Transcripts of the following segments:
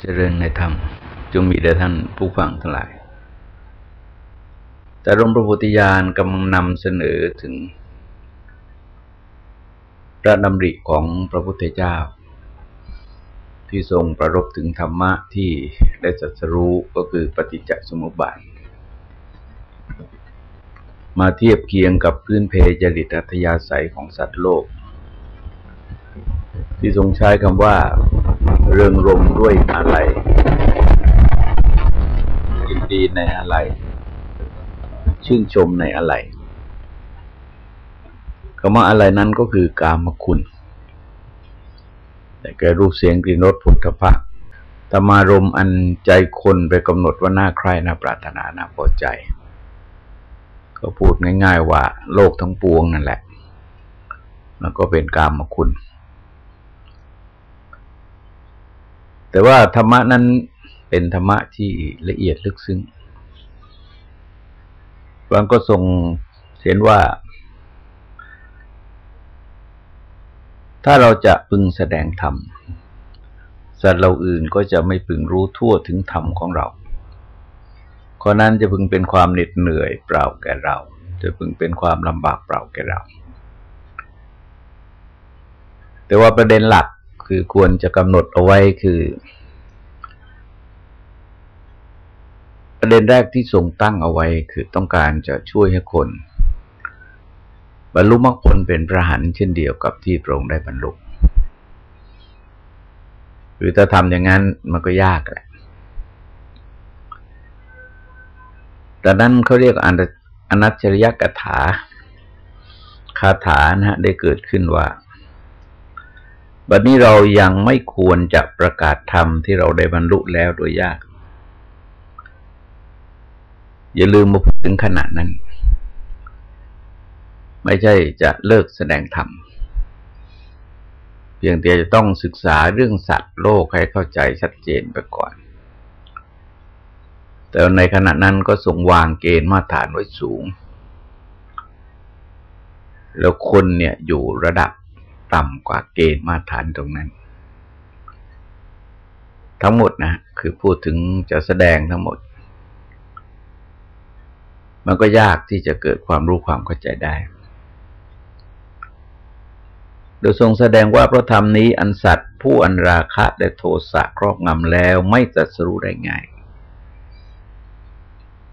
เจริญในธรรมจงมีแด่ท่านผู้ฟังทั้งหลาย แต่รมพระพุทธญาณกำลังนำเสนอถึงพระดำริของพระพุทธเจ้า ที่ทรงประรบถึงธรรมะที่ได้จัสรู้ก็คือปฏิจจสมุปบาท มาเทียบเคียงกับพื้นเพจริตอัธยาศัยของสัตว์โลก ที่ทรงใช้คำว่า เริงรมด้วยอะไรยินดีในอะไร ชื่นชมในอะไรคำว่าอะไรนั้นก็คือกามคุณ แต่แกรูปเสียงกลิ่นรสผุถภะธรรมารมอันใจคนไปกำหนดว่าน่าใคร่น่าปรารถนาน่าพอใจ ก็พูดง่าย ๆ ว่าโลกทั้งปวงนั่นแหละมันก็เป็นกามคุณ แต่ว่าธรรมะนั้นเป็นธรรมะที่ละเอียดลึกซึ้งบางก็ทรงเห็นว่า ถ้าเราจะพึงแสดงธรรมสัตว์เราอื่นก็จะไม่พึงรู้ทั่วถึงธรรมของเราข้อนั้นจะพึงเป็นความเหน็ดเหนื่อยเปล่าแก่เรา จะพึงเป็นความลำบากเปล่าแก่เรา แต่ว่าประเด็นหลัก คือควรจะกำหนดเอาไว้คือ ประเด็นแรกที่ทรงตั้งเอาไว้คือต้องการจะช่วยให้คน บรรลุมรรคผลเป็นพระหันเช่นเดียวกับที่พระองค์ได้บรรลุหรือถ้าทำอย่างนั้นมันก็ยากแหละดังนั้นเขาเรียกอนัจฉริยกถาคาถานะฮะได้เกิดขึ้นว่า บัดนี้เรายังไม่ควรจะประกาศธรรมที่เราได้บรรลุแล้วโดยยาก อย่าลืมมาพูดถึงขณะนั้น ไม่ใช่จะเลิกแสดงธรรมเพียงแต่จะต้องศึกษาเรื่องสัตว์โลกให้เข้าใจชัดเจนไปก่อน แต่ในขณะนั้นก็ส่งวางเกณฑ์มาตรฐานไว้สูง แล้วคนเนี่ยอยู่ระดับ ต่ำกว่าเกณฑ์มาตรฐานตรงนั้น ทั้งหมดนะ คือพูดถึงจะแสดงทั้งหมด มันก็ยากที่จะเกิดความรู้ความเข้าใจได้ โดยทรงแสดงว่าพระธรรมนี้อันสัตว์ผู้อันราคะและโทสะครอบงำแล้วไม่จัดสรู้ได้ง่าย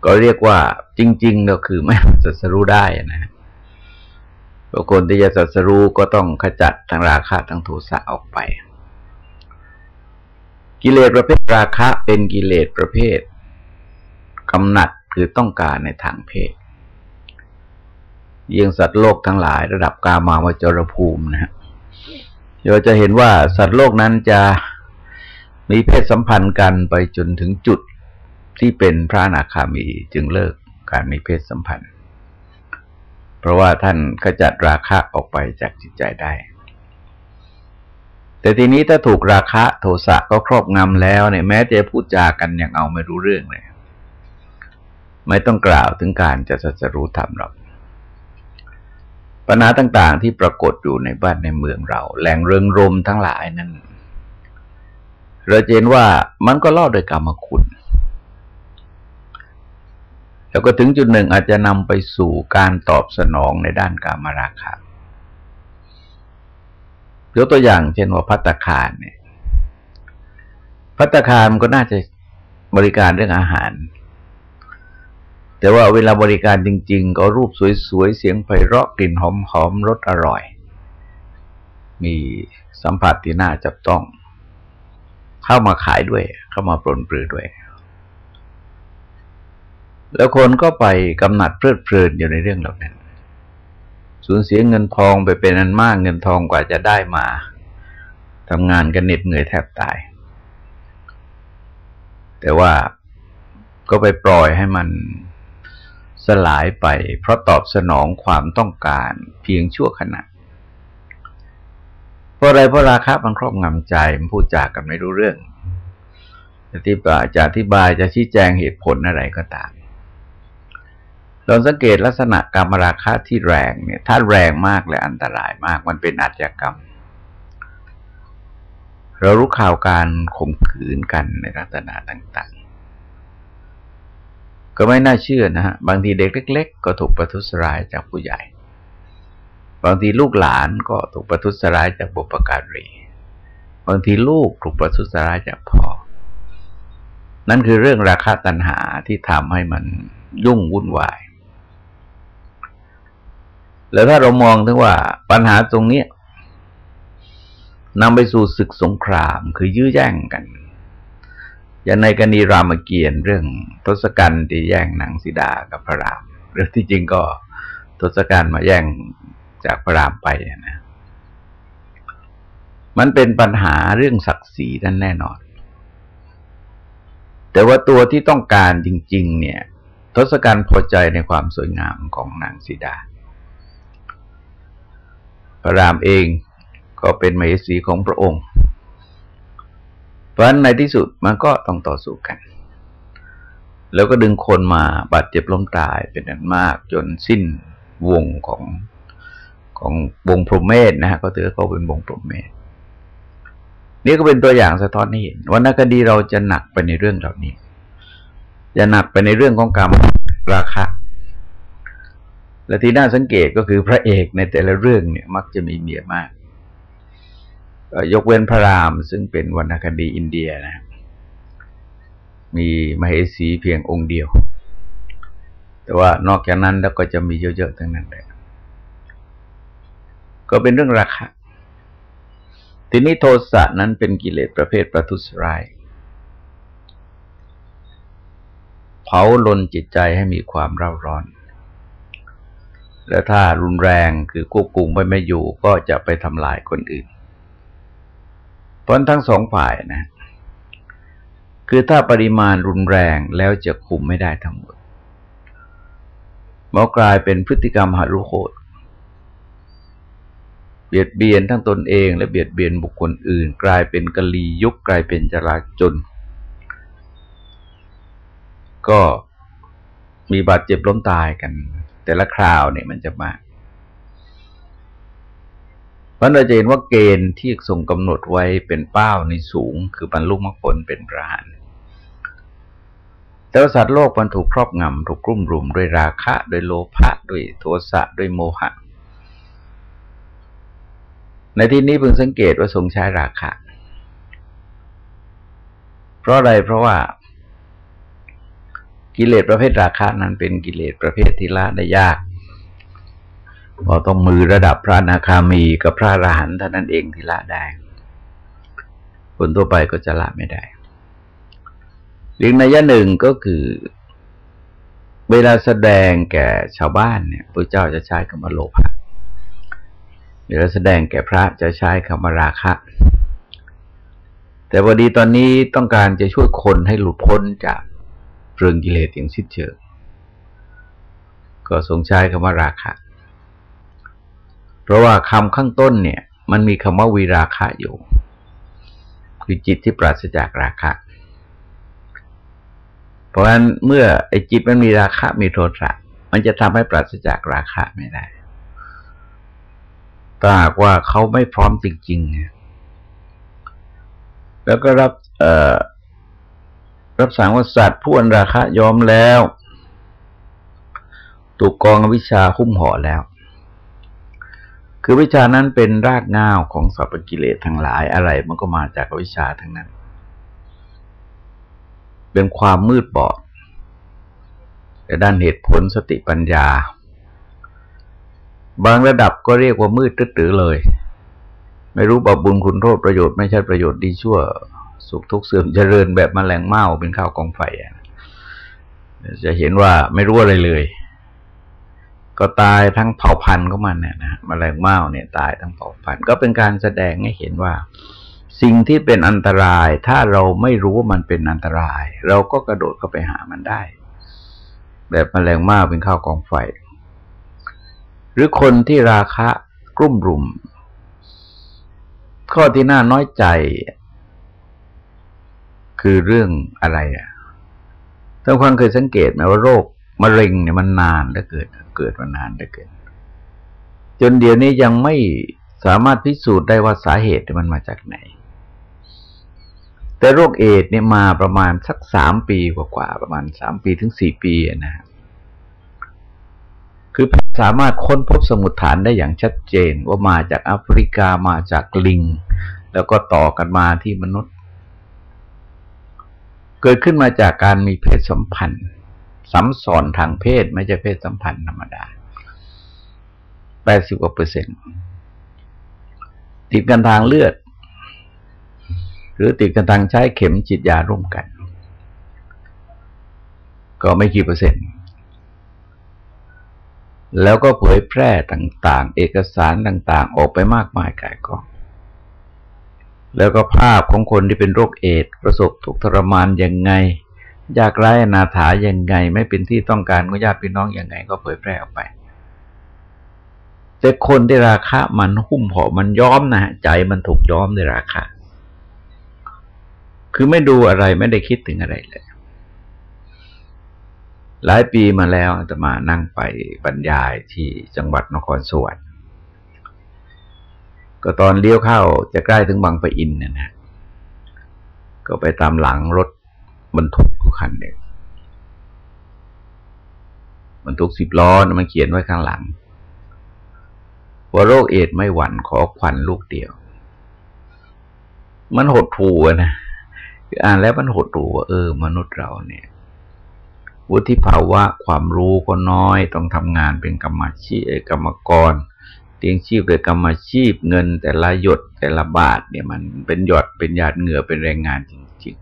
ก็เรียกว่าจริง ๆ ก็คือไม่จัดสรู้ได้นะ บุคคลที่จะสัสรู้ก็ต้องขจัดทั้งราคะทั้งโทสะออกไป กิเลสประเภทราคะเป็นกิเลสประเภทกำหนัดคือต้องการในทางเพศยิ่งสัตว์โลกทั้งหลายระดับกามาวจรภูมินะฮะเราจะเห็นว่าสัตว์โลกนั้นจะมีเพศสัมพันธ์กันไปจนถึงจุดที่เป็นพระอนาคามีจึงเลิกการมีเพศสัมพันธ์ เพราะว่าท่านขจัดราคะออกไปจากจิตใจได้ แต่ทีนี้ถ้าถูกราคะโทสะก็ครอบงำแล้วเนี่ยแม้จะพูดจากันยังเอาไม่รู้เรื่องเลย ไม่ต้องกล่าวถึงการจะสัจรู้ธรรมหรอกปัญหาต่าง ๆ ที่ปรากฏอยู่ในบ้านในเมืองเรา แหล่งเริงรมทั้งหลายนั้นเราเห็นว่ามันก็ล่อโดยกรรมคุณ แล้วก็ถึงจุดหนึ่งอาจจะนำไปสู่การตอบสนองในด้านกามราคะยกตัวอย่างเช่นว่าพัตคารเนี่ยพัตคารมันก็น่าจะบริการเรื่องอาหาร แต่ว่าเวลาบริการจริง ๆ ก็รูปสวยๆ เสียงไพเราะกลิ่นหอมๆรสอร่อย มีสัมผัสที่น่าจับต้อง เข้ามาขายด้วย เข้ามาปลนปลือด้วย แล้วคนก็ไปกำหนัดเพลิดเพลินอยู่ในเรื่องเหล่านั้น สูญเสียเงินทองไปเป็นอันมากเงินทองกว่าจะได้มาทำงานกันเหน็ดเหนื่อยแทบตาย แต่ว่าก็ไปปล่อยให้มันสลายไป เพราะตอบสนองความต้องการเพียงชั่วขณะเพราะอะไรเพราะราคามันครอบงำใจมันพูดจากกันไม่รู้เรื่องจะที่จะอธิบายจะชี้แจงเหตุผลอะไรก็ตาม เราสังเกตลักษณะกรรมราคะที่แรงเนี่ย ถ้าแรงมากและอันตรายมาก มันเป็นอาชญากรรม เรารู้ข่าวการข่มขืนกันในลักษณะต่างๆ ก็ไม่น่าเชื่อนะฮะ บางทีเด็กเล็ก ๆ ก็ถูกประทุษร้ายจากผู้ใหญ่ บางทีลูกหลานก็ถูกประทุษร้ายจากบุปการี บางทีลูกถูกประทุษร้ายจากพ่อ นั่นคือเรื่องราคาตัณหาที่ทำให้มันยุ่งวุ่นวาย แล้วถ้าเรามองถึงว่าปัญหาตรงนี้นำไปสู่ศึกสงครามคือยื้อแย่งกัน อย่างในกรณีรามเกียรติ์เรื่องทศกัณฐ์ที่แย่งนางสีดากับพระรามหรือที่จริงก็ทศกัณฐ์มาแย่งจากพระรามไปนะมันเป็นปัญหาเรื่องศักดิ์ศรีนั่นแน่นอน แต่ว่าตัวที่ต้องการจริง ๆ เนี่ย ทศกัณฐ์พอใจในความสวยงามของนางสีดา ระรามเองก็เป็นมเหสีของพระองค์ เพราะฉะนั้นในที่สุดมันก็ต้องต่อสู้กัน แล้วก็ดึงคนมาบาดเจ็บล้มตายเป็นอันมากจนสิ้นวงของของวงพรหมเมธนะฮะก็ถือเขาเป็นวงพรหมเมธนี่ก็เป็นตัวอย่างสะท้อนให้เห็นว่านักคดีเราจะหนักไปในเรื่องเหล่านี้ จะหนักไปในเรื่องของกรรมราคะ และที่น่าสังเกตก็คือพระเอกในแต่ละเรื่องเนี่ยมักจะมีเมียมาก ยกเว้นพระรามซึ่งเป็นวรรณคดีอินเดียนะ มีมเหสีเพียงองค์เดียว แต่ว่านอกจากนั้นแล้วก็จะมีเยอะๆทั้งนั้นเลยก็เป็นเรื่องราคาทีนี้โทสะนั้นเป็นกิเลสประเภทประทุษร้ายเผาลนจิตใจให้มีความเร่าร้อน แล้วถ้ารุนแรงคือควบคุมไว้ไม่อยู่ก็จะไปทำลายคนอื่นเพราะทั้งสองฝ่ายนะ คือถ้าปริมาณรุนแรงแล้วจะคุมไม่ได้ทั้งหมดมันกลายเป็นพฤติกรรมหารุโหดเบียดเบียนทั้งตนเองและเบียดเบียนบุคคลอื่น กลายเป็นกะลียุคกลายเป็นจราจน ก็มีบาดเจ็บล้มตายกัน แต่ละคราวเนี่ยมันจะมากเพราะเราจะเห็นว่าเกณฑ์ที่ทรงกำหนดไว้เป็นเป้าในสูง คือบรรลุมรรคผลเป็นประหารแต่ว่าสัตว์โลกมันถูกครอบงำถูกกลุ่มรุมด้วยราคะด้วยโลภะด้วยโทสะด้วยโมหะ ในที่นี้เพิ่งสังเกตว่าทรงใช้ราคะ เพราะอะไรเพราะว่า กิเลสประเภทราคะนั้นเป็นกิเลสประเภทที่ละได้ยากพอต้องมือระดับพระนาคามีกับพระอรหันต์เท่านั้นเองที่ละได้ คนทั่วไปก็จะละไม่ได้เรื่องนัยหนึ่งก็คือ เวลาแสดงแก่ชาวบ้านเนี่ยพระเจ้าจะใช้คำว่าโลภะเวลาแสดงแก่พระจะใช้คำว่าราคะ แต่พอดีตอนนี้ต้องการจะช่วยคนให้หลุดพ้นจาก เรื่องกิเลสอย่างสิ้นเชิงก็ทรงใช้คำว่าราคะ เพราะว่าคำข้างต้นเนี่ย มันมีคำว่าวีราคะอยู่ คือจิตที่ปราศจากราคะ เพราะฉะนั้นเมื่อไอ้จิตมันมีราคะมีโทสะมันจะทำให้ปราศจากราคะไม่ได้ถ้าหากว่าเขาไม่พร้อมจริงๆ แล้วก็รับ เอ่อ รับสั่งว่าสัตว์ผู้อันราคะยอมแล้วถูกกองวิชาหุ้มห่อแล้ว คือวิชานั้นเป็นรากง่าวของสัพพกิเลสทั้งหลายอะไรมันก็มาจากวิชาทั้งนั้น เป็นความมืดบอดแต่ด้านเหตุผลสติปัญญา บางระดับก็เรียกว่ามืดตื้อเลย ไม่รู้บาบุญคุณโทษประโยชน์ไม่ใช่ประโยชน์ดีชั่ว สุขทุกข์เสื่อมเจริญแบบมแมลงเม่าเป็นข้าวกองไฟจะเห็นว่าไม่รู้อะไรเลย ก็ตายทั้งเผ่าพันธุ์ของมันเนี่ยนะมแมลงเม่าเนี่ยตายทั้งเผ่าพันธุ์ก็เป็นการแสดงให้เห็นว่า สิ่งที่เป็นอันตราย ถ้าเราไม่รู้ว่ามันเป็นอันตราย เราก็กระโดดเข้าไปหามันได้ แบบมแมลงเม่าเป็นข้าวกองไฟ หรือคนที่ราคะกลุ่มรุมข้อที่น่าน้อยใจ คือเรื่องอะไรอะท่านความเคยสังเกตไหมว่าโรคมะเร็งเนี่ยมันนานแล้วเกิดเกิดมานานได้เกิน จนเดี๋ยวนี้ยังไม่สามารถพิสูจน์ได้ว่าสาเหตุมันมาจากไหน แต่โรคเอดเนี่ยมาประมาณสักสามปีกว่าๆประมาณสามปีถึงสี่ปีนะคือสามารถค้นพบสมุดฐานได้อย่างชัดเจนว่ามาจากแอฟริกามาจากลิง แล้วก็ต่อกันมาที่มนุษย์ เกิดขึ้นมาจากการมีเพศสัมพันธ์สัมสอนทางเพศไม่ใช่เพศสัมพันธ์ธรรมดาแปดสิบกว่าเปอร์เซ็นต์ติดกันทางเลือด หรือติดกันทางใช้เข็มจิตยาร่วมกัน ก็ไม่กี่เปอร์เซ็นต์ แล้วก็เผยแพร่ต่าง ๆ เอกสารต่าง ๆ ออกไปมากมายกายกอง แล้วก็ภาพของคนที่เป็นโรคเอดประสบทุกทรมานยังไง ยากไร้นาถายังไง ไม่เป็นที่ต้องการของญาติพี่น้องยังไง ก็เผยแพร่ออกไป แต่คนที่ราคะมันหุ้มห่อมันย้อมนะใจมันถูกย้อมในราคะ คือไม่ดูอะไรไม่ได้คิดถึงอะไรเลยหลายปีมาแล้วจะมานั่งไปบรรยายที่จังหวัดนครสวรรค์ ก็ตอนเลี้ยวเข้าจะใกล้ถึงบางปะอินเนี่ยนะก็ไปตามหลังรถบรรทุกทุกคันเนี่ยบรรทุกสิบล้อมันเขียนไว้ข้างหลังว่าโรคเอดไม่หวั่นขอควันลูกเดียว มันหดถูนะอ่านแล้วมันหดถูว่าเออ มนุษย์เราเนี่ย วุฒิภาวะความรู้ก็น้อยต้องทำงานเป็นกรรมชีกรรมกร เตียงชีพเลยกรรมอาชีพเงิน แต่ละหยดแต่ละบาทเนี่ยมันเป็นหยดเป็นหยาดเหงื่อเป็นแรงงานจริง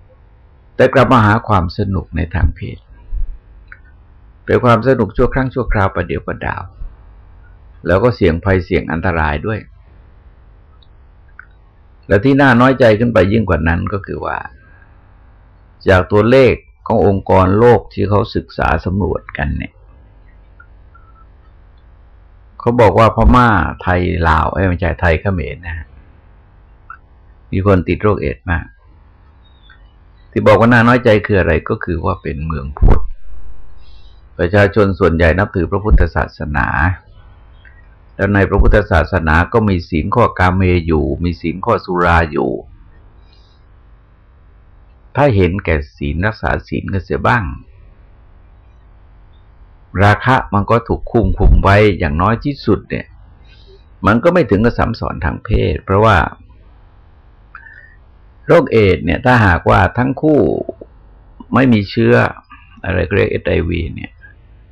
ๆ แต่กลับมาหาความสนุกในทางเพศเป็นความสนุกชั่วครั้งชั่วคราวประเดี๋ยวประดาว แล้วก็เสี่ยงภัยเสี่ยงอันตรายด้วย และที่น่าน้อยใจขึ้นไปยิ่งกว่านั้นก็คือว่า จากตัวเลขขององค์กรโลกที่เขาศึกษาสำรวจกันเนี่ย เขาบอกว่าพม่าไทยลาวไอ้ไม่ใช่ไทยเขมรนะมีคนติดโรคเอดมาก ที่บอกว่าน่าน้อยใจคืออะไรก็คือว่าเป็นเมืองพุทธประชาชนส่วนใหญ่นับถือพระพุทธศาสนา แล้วในพระพุทธศาสนาก็มีศีลข้อกาเมอยู่ มีศีลข้อสุราอยู่ ถ้าเห็นแก่ศีลรักษาศีลก็เสียบ้าง ราคะมันก็ถูกคุมคุมไว้อย่างน้อยที่สุดเนี่ย มันก็ไม่ถึงกับสัมสอนทางเพศ เพราะว่า โรคเอดเนี่ย ถ้าหากว่าทั้งคู่ไม่มีเชื้อ อะไรเรียกเอไอวีเนี่ย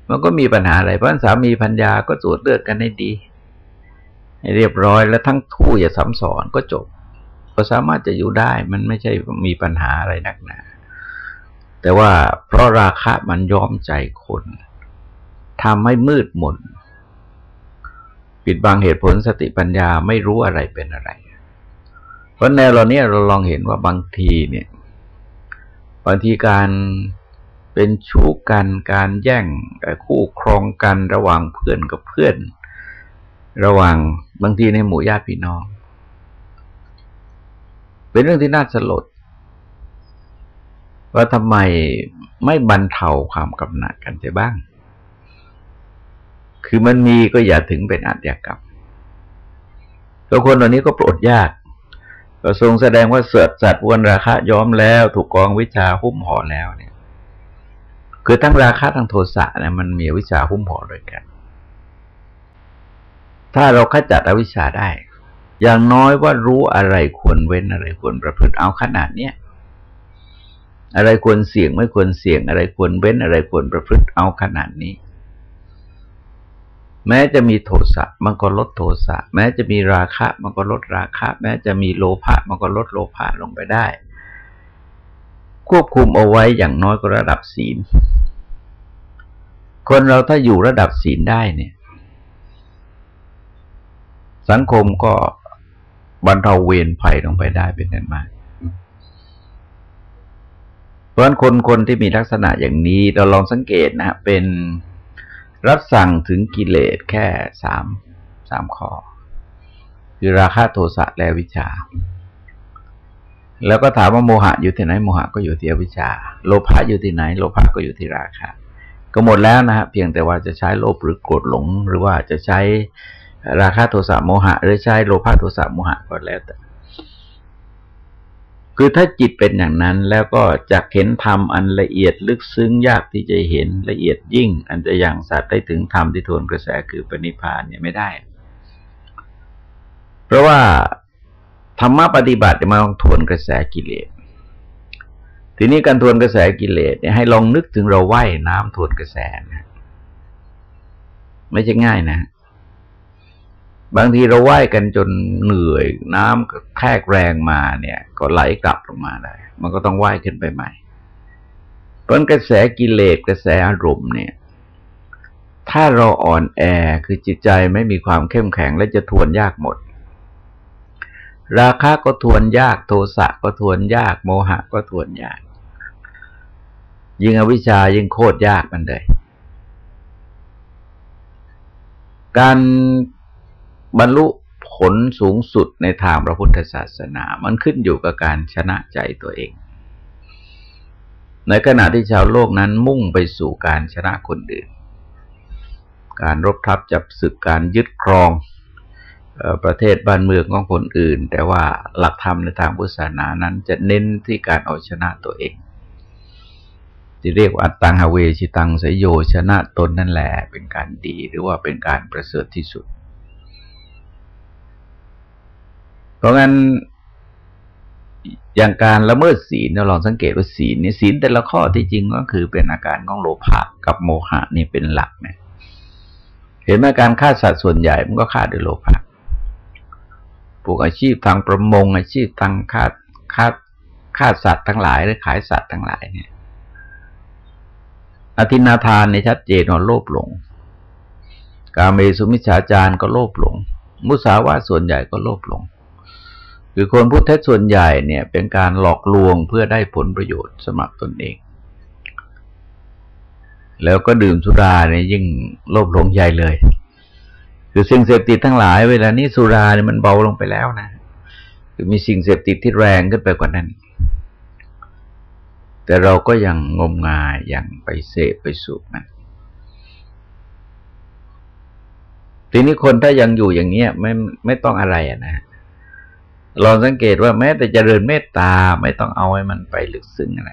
มันก็มีปัญหาอะไรเพราะสามีพัญญาก็ตรวจเลือดกันให้ดีให้เรียบร้อยแล้วทั้งคู่อย่าซ้ำซ้อนก็จบ ก็สามารถจะอยู่ได้มันไม่ใช่มีปัญหาอะไรนักหนา แต่ว่าเพราะราคะมันย้อมใจคน ทำให้มืดมนปิดบังเหตุผลสติปัญญาไม่รู้อะไรเป็นอะไร เพราะแนวเราเนี้ยเราลองเห็นว่าบางทีเนี่ย บางทีการเป็นชู้กันการแย่งคู่ครองกันระหว่างเพื่อนกับเพื่อน ระหว่างบางทีในหมู่ญาติพี่น้อง เป็นเรื่องที่น่าสลด ว่าทำไมไม่บรรเทาความกำหนัดกันเสียบ้าง คือมันมีก็อย่าถึงเป็นอาชญากรรมตัวคนเหล่านี้ก็โปรดยากก็ทรงแสดงว่าเสือสัตว์วนราคาย้อมแล้วถูกกองวิชาหุ้มห่อแล้วเนี่ย คือทั้งราคาทั้งโทสะเนี่ยมันมีวิชาหุ้มห่อด้วยกัน ถ้าเราขจัดอวิชาได้ อย่างน้อยว่ารู้อะไรควรเว้นอะไรควรประพฤติเอาขนาดเนี้ยอะไรควรเสี่ยงไม่ควรเสี่ยงอะไรควรเว้นอะไรควรประพฤติเอาขนาดนี้ แม้จะมีโทสะมันก็ลดโทสะแม้จะมีราคะ มันก็ลดราคะ แม้จะมีโลภะมันก็ลดโลภะลงไปได้ ควบคุมเอาไว้อย่างน้อยก็ระดับศีล คนเราถ้าอยู่ระดับศีลได้เนี่ย สังคมก็บรรเทาเวรภัยลงไปได้เป็นนั้นมาก เพราะฉะนั้นคนคนที่มีลักษณะอย่างนี้เราลองสังเกตนะเป็น รับสั่งถึงกิเลสแค่สามสามข้อ คือราคะโทสะและวิชา แล้วก็ถามว่าโมหะอยู่ที่ไหนโมหะก็อยู่ที่อวิชา โลภะอยู่ที่ไหน โลภะก็อยู่ที่ราคะก็หมดแล้วนะฮะเพียงแต่ว่าจะใช้โลภหรือโกรธหลง หรือว่าจะใช้ราคะโทสะโมหะ หรือใช้โลภะโทสะโมหะก็แล้วแต่ คือถ้าจิตเป็นอย่างนั้นแล้วก็จะเห็นธรรมอันละเอียดลึกซึ้งยากที่จะเห็นละเอียดยิ่ง อันจะยังสัตว์ได้ถึงธรรมที่ทวนกระแสคือปณิพานเนี่ยไม่ได้ เพราะว่าธรรมะปฏิบัติมาต้องทวนกระแสกิเลส ทีนี้การทวนกระแสกิเลสเนี่ยให้ลองนึกถึงเราว่ายน้ำทวนกระแสนะไม่ใช่ง่ายนะ บางทีเราว่ายกันจนเหนื่อยน้ำแทกแรงมาเนี่ย ก็ไหลกลับลงมาได้มันก็ต้องว่ายขึ้นไปใหม่ เพราะกระแสกิเลสกระแสอารมณ์เนี่ย ถ้าเราอ่อนแอคือจิตใจไม่มีความเข้มแข็งและจะทวนยากหมด ราคะก็ทวนยากโทสะก็ทวนยาก โมหะก็ทวนยาก ยิ่งอวิชายิ่งโคตรยากมันเลยการ บรรลุผลสูงสุดในทางพระพุทธศาสนา มันขึ้นอยู่กับการชนะใจตัวเอง ในขณะที่ชาวโลกนั้นมุ่งไปสู่การชนะคนอื่น การรบทับจับศึกการยึดครองประเทศบ้านเมืองของคนอื่น แต่ว่าหลักธรรมในทางพุทธศาสนานั้นจะเน้นที่การเอาชนะตัวเอง ที่เรียกว่าอัตตังหเวชิตังสยโยชนะตนนั่นแหละเป็นการดีหรือว่าเป็นการประเสริฐที่สุด เพราะงั้นอย่างการละเมิดศีลเราลองสังเกตว่าศีลนี่ศีลแต่ละข้อที่จริงก็คือเป็นอาการของโลภะกับโมหะนี่เป็นหลักเนี่ยเห็นไหมการฆ่าสัตว์ส่วนใหญ่มันก็ฆ่าด้วยโลภะปลูกอาชีพทางประมงอาชีพทางฆ่าฆ่าฆ่าสัตว์ทั้งหลายหรือขายสัตว์ทั้งหลายเนี่ย อธินาทานในชัดเจนว่าโลภหลง กาเมสุมิชฌาจารก็โลภหลง มุสาวาส่วนใหญ่ก็โลภหลง คือคนพุทธส่วนใหญ่เนี่ยเป็นการหลอกลวงเพื่อได้ผลประโยชน์สมัครตนเอง แล้วก็ดื่มสุราเนี่ยยิ่งโลภหลงใหญ่เลย คือสิ่งเสพติดทั้งหลายเวลานี้สุราเนี่ยมันเบาลงไปแล้วนะคือมีสิ่งเสพติดที่แรงขึ้นไปกว่านั้น แต่เราก็ยังงมงายยังไปเสพไปสูบมันทีนี้คนถ้ายังอยู่อย่างเงี้ยไม่ไม่ต้องอะไรอะนะ ลองสังเกตว่าแม้แต่เจริญเมตตาไม่ต้องเอาให้มันไปลึกซึ้งอะไร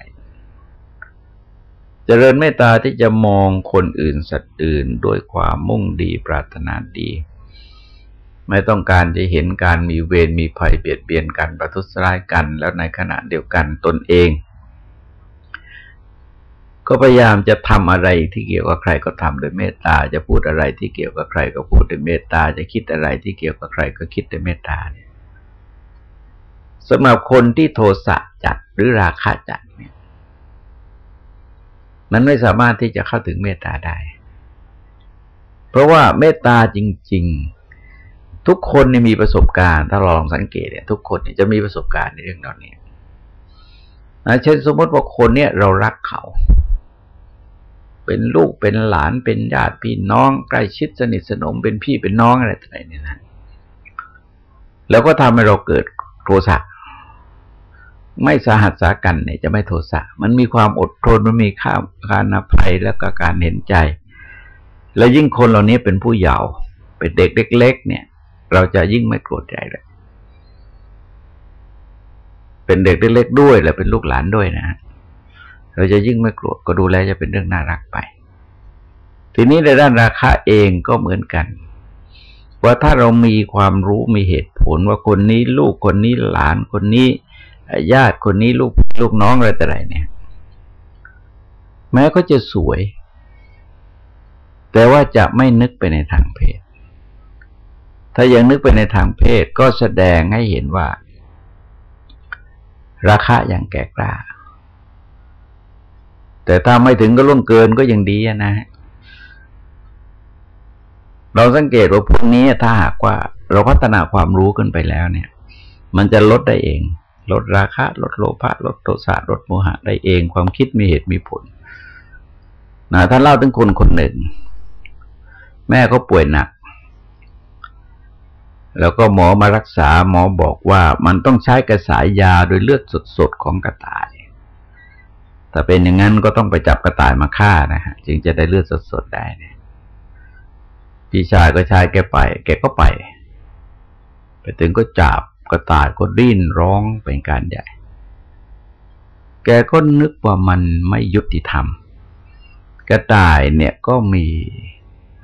จเจริญเมตตาที่จะมองคนอื่นสัตว์อื่นด้วยความมุ่งดีปรารถนาดี ไม่ต้องการจะเห็นการมีเวรมีภัยเบียดเบียนกันประทุษร้ายกัน แล้วในขณะเดียวกันตนเอง ก็พยายามจะทำอะไรที่เกี่ยวกับใครก็ทำโดยเมตตาจะพูดอะไรที่เกี่ยวกับใครก็พูดด้วยเมตตาจะคิดอะไรที่เกี่ยวกับใครก็คิดด้วยเมตตาเนี่ย สำหรับคนที่โทสะจัดหรือราคะจัดเนี่ย มันไม่สามารถที่จะเข้าถึงเมตตาได้ เพราะว่าเมตตาจริง ๆ ทุกคนเนี่ยมีประสบการณ์ ถ้าลองสังเกตเนี่ย ทุกคนเนี่ยจะมีประสบการณ์ในเรื่องเหล่านี้เช่นสมมติว่าคนเนี่ยเรารักเขา เป็นลูกเป็นหลานเป็นญาติพี่น้องใกล้ชิดสนิทสนมเป็นพี่เป็นน้องอะไรต่างๆเนี่ยนะแล้วก็ทำให้เราเกิดโทสะ ไม่สาหัสสากันเนี่ยจะไม่โทสะ มันมีความอดทน มันมีข้ามการอภัยแล้วก็การเห็นใจ แล้วยิ่งคนเหล่านี้เป็นผู้เยาว์เป็นเด็กเล็ก ๆ เนี่ย เราจะยิ่งไม่โกรธใจเลย เป็นเด็กเล็กๆด้วย และเป็นลูกหลานด้วยนะ เราจะยิ่งไม่โกรธก็ดูแลจะเป็นเรื่องน่ารักไป ทีนี้ในด้านราคาเองก็เหมือนกันว่าถ้าเรามีความรู้มีเหตุผลว่าคนนี้ลูกคนนี้หลานคนนี้ ญาติคนนี้ลูกลูกน้องอะไรแต่ไรเนี่ย แม้ก็จะสวย แต่ว่าจะไม่นึกไปในทางเพศ ถ้ายังนึกไปในทางเพศก็แสดงให้เห็นว่า ราคาอย่างแก่กล้า แต่ถ้าไม่ถึงก็ล่วงเกินก็ยังดีนะฮะเราสังเกตว่าพวกนี้ถ้าหากว่า เราพัฒนาความรู้ขึ้นไปแล้วเนี่ย มันจะลดได้เอง ลดราคะลดโลภะลดโทสะลดโมหะได้เอง ความคิดมีเหตุมีผลนะท่านเล่าถึงคนคนหนึ่ง แม่เขาป่วยหนัก แล้วก็หมอมารักษาหมอบอกว่ามันต้องใช้กระสายยาโดยเลือดสดๆของกระต่าย ถ้าเป็นอย่างนั้นก็ต้องไปจับกระต่ายมาฆ่านะฮะจึงจะได้เลือดสดๆได้เนี่ยพี่ชายก็ชายแกไป แกก็ไป ไปถึงก็จับ กระต่ายก็ดิ้นร้องเป็นการใหญ่ แกก็นึกว่ามันไม่ยุติธรรม กระต่ายเนี่ยก็มี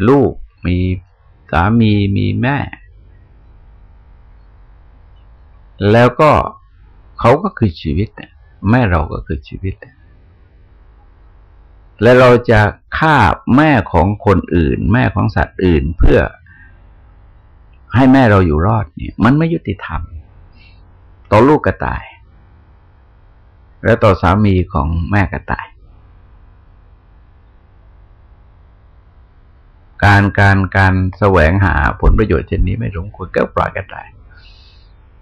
ลูก มีสามีมีแม่ แล้วก็เขาก็คือชีวิตแม่เราก็คือชีวิต และเราจะฆ่าแม่ของคนอื่น แม่ของสัตว์อื่นเพื่อให้แม่เราอยู่รอดเนี่ย มันไม่ยุติธรรม ต่อลูกกระต่าย และต่อสามีของแม่กระต่าย การการการแสวงหาผลประโยชน์เช่นนี้ไม่สมควรก็ปล่อยกระต่าย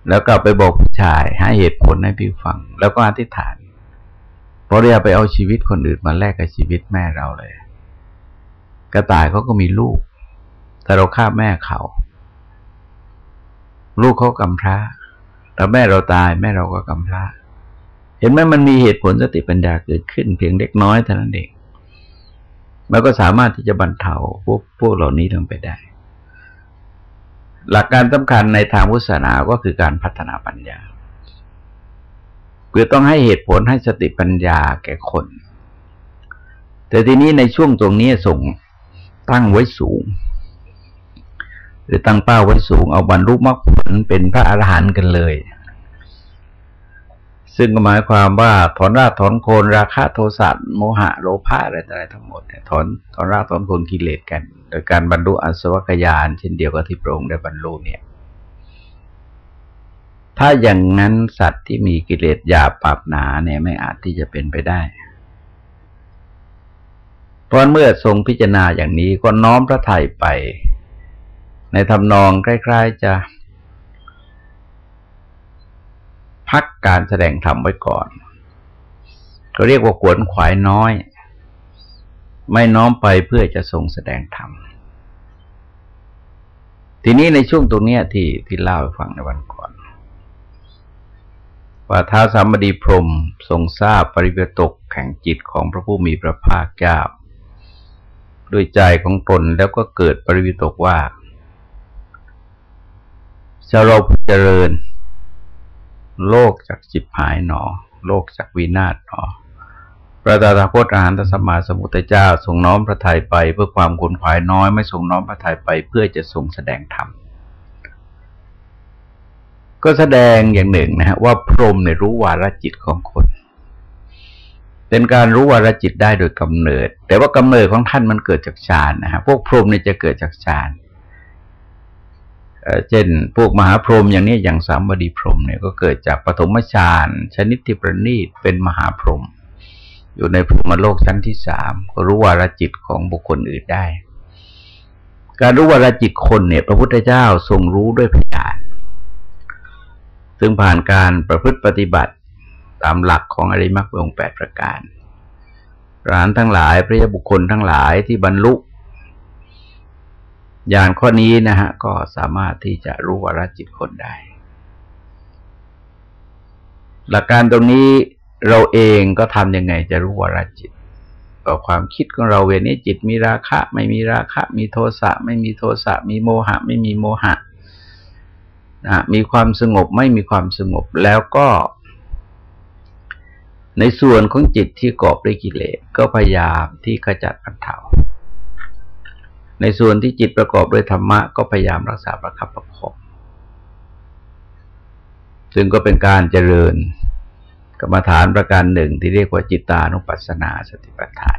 แล้วก็ไปบอกผู้ชายให้เหตุผลให้พี่ฟัง แล้วก็อธิษฐานเพราะเราไปเอาชีวิตคนอื่นมาแลกกับชีวิตแม่เราเลย กระต่ายเขาก็มีลูก แต่เราฆ่าแม่เขา ลูกเขากำพร้า แต่แม่เราตายแม่เราก็กำพร้าเห็นไหมมันมีเหตุผลสติปัญญาเกิดขึ้น เพียงเล็กน้อยเท่านั้นเองมันก็สามารถที่จะบรรเทาพวกพวกเหล่านี้ลงไปได้ หลักการสำคัญในทางพุทธศาสนาก็คือการพัฒนาปัญญาคือต้องให้เหตุผลให้สติปัญญาแก่คน แต่ทีนี้ในช่วงตรงนี้ส่งตั้งไว้สูง หรือตั้งเป้าไว้สูงเอาบรรลุมรรคผลเป็นพระอรหันต์กันเลย ซึ่งหมายความว่าถอนรากถอนโคนราคะโทสะโมหะโลภะอะไรต่อะไรทั้งหมดเนี่ยถอนถอนรากถอนโคนกิเลสกัน โดยการบรรลุอสวัคยาน เช่นเดียวกับที่พระองค์ได้บรรลุเนี่ย ถ้าอย่างนั้นสัตว์ที่มีกิเลสหยาบปรับหนาเนี่ยไม่อาจที่จะเป็นไปได้เพราะเมื่อทรงพิจารณาอย่างนี้ก็น้อมพระทัยไป ในทำนองใกล้ๆจะ พักการแสดงธรรมไว้ก่อน ก็เรียกว่าขวนขวายน้อย ไม่น้อมไปเพื่อจะทรงแสดงธรรมทีนี้ในช่วงตรงนี้ที่ที่เล่าให้ฟังในวันก่อน ว่าท้าสามดีพรมทรงทราบปริเวตกแข่งจิตของพระผู้มีพระภาคเจ้าด้วยใจของตนแล้วก็เกิดปริวิตกว่า จะเราเจริญ โลกจากจิบหายหนอ โลกจากวินาศหนอ พระตถาคตอาหารตสมาสมุทรเจ้าทรงน้อมพระทัยไปเพื่อความขนขวายน้อยไม่ทรงน้อมพระทัยไปเพื่อจะทรงแสดงธรรมก็แสดงอย่างหนึ่งนะฮะว่าพรหมในรู้วาระจิตของคน เป็นการรู้วาระจิตได้โดยกำเนิด แต่ว่ากำเนิดของท่านมันเกิดจากฌานนะฮะพวกพรหมเนี่ยจะเกิดจากฌาน เช่นพวกมหาพรหมอย่างนี้อย่างสามบดีพรหมเนี่ยก็เกิดจากปฐมฌานชนิดที่ประณีตเป็นมหาพรหมอยู่ในภูมิโลกชั้นที่สามก็รู้วาระจิตของบุคคลอื่นได้ การรู้วาระจิตคนเนี่ย พระพุทธเจ้าทรงรู้ด้วยพยานซึ่งผ่านการประพฤติปฏิบัติตามหลักของอริมักองแปดประการร้านทั้งหลายพระยบุคคลทั้งหลายที่บรรลุ อย่างข้อนี้นะฮะก็สามารถที่จะรู้วาระจิตคนได้ หลักการตรงนี้เราเองก็ทำยังไงจะรู้วาระจิตต่อความคิดของเราเวนี้จิตมีราคะ ไม่มีราคะ มีโทสะ ไม่มีโทสะ มีโมหะ ไม่มีโมหะนะมีความสงบไม่มีความสงบแล้วก็ ในส่วนของจิตที่กอบด้วยกิเลสก็พยายามที่ขจัดปัญเทา ในส่วนที่จิตประกอบด้วยธรรมะก็พยายามรักษาประคับประคองซึ่งก็เป็นการเจริญกรรมฐานประการหนึ่งที่เรียกว่าจิตานุปัสสนาสติปัฏฐาน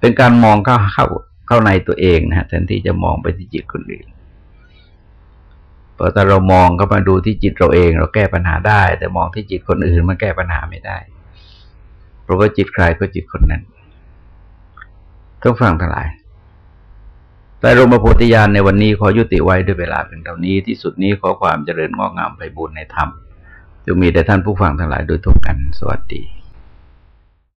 เป็นการมองเข้าเข้าเข้าในตัวเองนะฮะแทนที่จะมองไปที่จิตคนอื่นพอแต่เรามองก็มาดูที่จิตเราเอง เราแก้ปัญหาได้ แต่มองที่จิตคนอื่นมันแก้ปัญหาไม่ได้ เพราะว่าจิตใครก็จิตคนนั้น ต้องฟังทั้งหลาย แต่รมโพธิญาณในวันนี้ขอยุติไว้ด้วยเวลาเพียงเท่านี้ที่สุดนี้ขอความเจริญงอกงามไปบุญในธรรมจงมีแต่ท่านผู้ฟังทั้งหลายโดยทุกกัน สวัสดี